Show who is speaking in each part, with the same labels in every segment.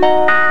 Speaker 1: స్వామియే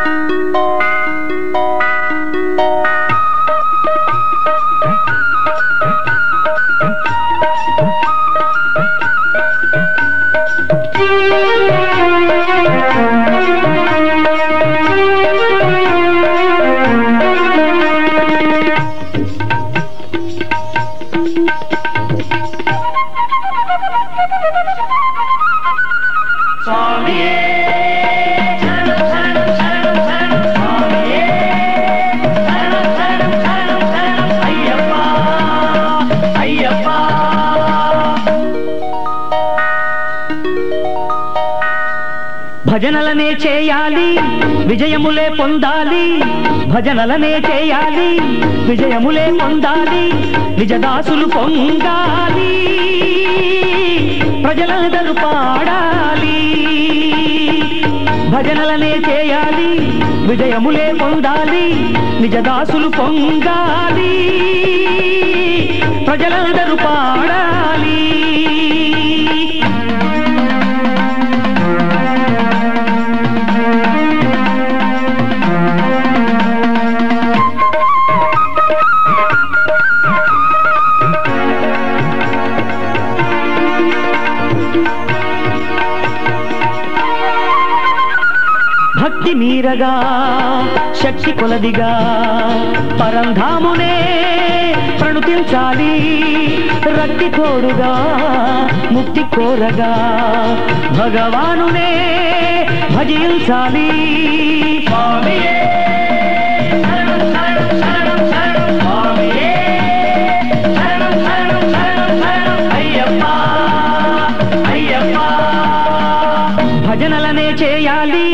Speaker 2: భజనలనే చేయాలి విజయములే పొందాలి భజనలనే చేయాలి విజయములే పొందాలి నిజదాసులు పొందాలి ప్రజలందరూ పాడాలి. భజనలనే చేయాలి విజయములే పొందాలి నిజదాసులు పొందాలి ప్రజలందరూ పాడాలి. భక్తి మీరగా శక్తి కొలదిగా పరంధామునే ప్రణుతించాలి. రక్తి తోడుగా ముక్తి కోరగా భగవానునే భజించాలి.
Speaker 1: స్వామియే!
Speaker 2: భజనలనే చేయాలి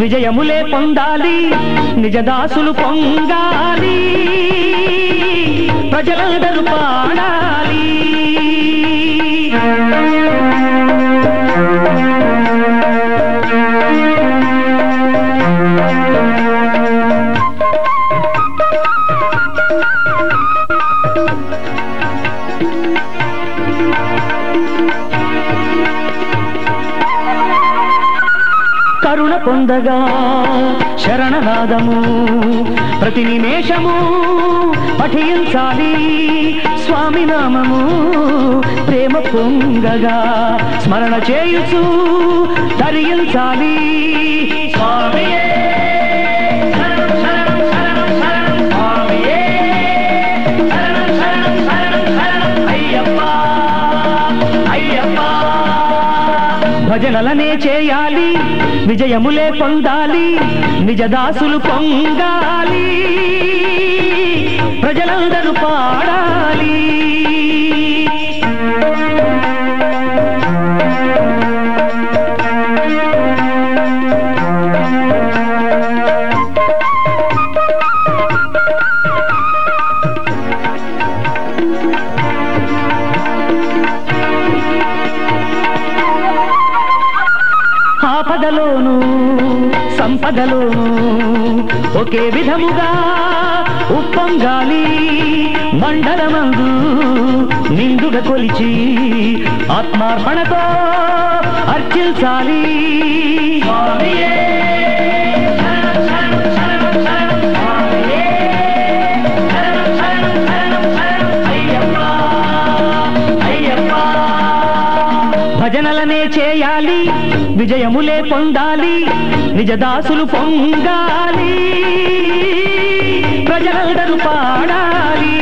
Speaker 2: విజయములే పొందాలి నిజదాసులు పొందాలి. ప్రజలందరూ పాడాలి. పొందగా శరణనాదము. ప్రతి నిమేషము పఠించాలి స్వామి నామము. ప్రేమ పొంగగా స్మరణ చేయుచు తరించాలి
Speaker 1: స్వామి
Speaker 2: భజనలనే చేయాలి విజయములే పొందాలి నిజదాసులు పొంగాలి ప్రజలందరూ పాడాలి. ఆపదలోను సంపదలోను ఒకే విధముగా ఉప్పొంగాలి మండలమందు నిండుగా కొలిచి ఆత్మార్పణతో అర్చించాలి.
Speaker 1: స్వామియే!
Speaker 2: చేయాలి విజయములే పొందాలి నిజదాసులు పొంగాలి ప్రజలందరూ పాడాలి.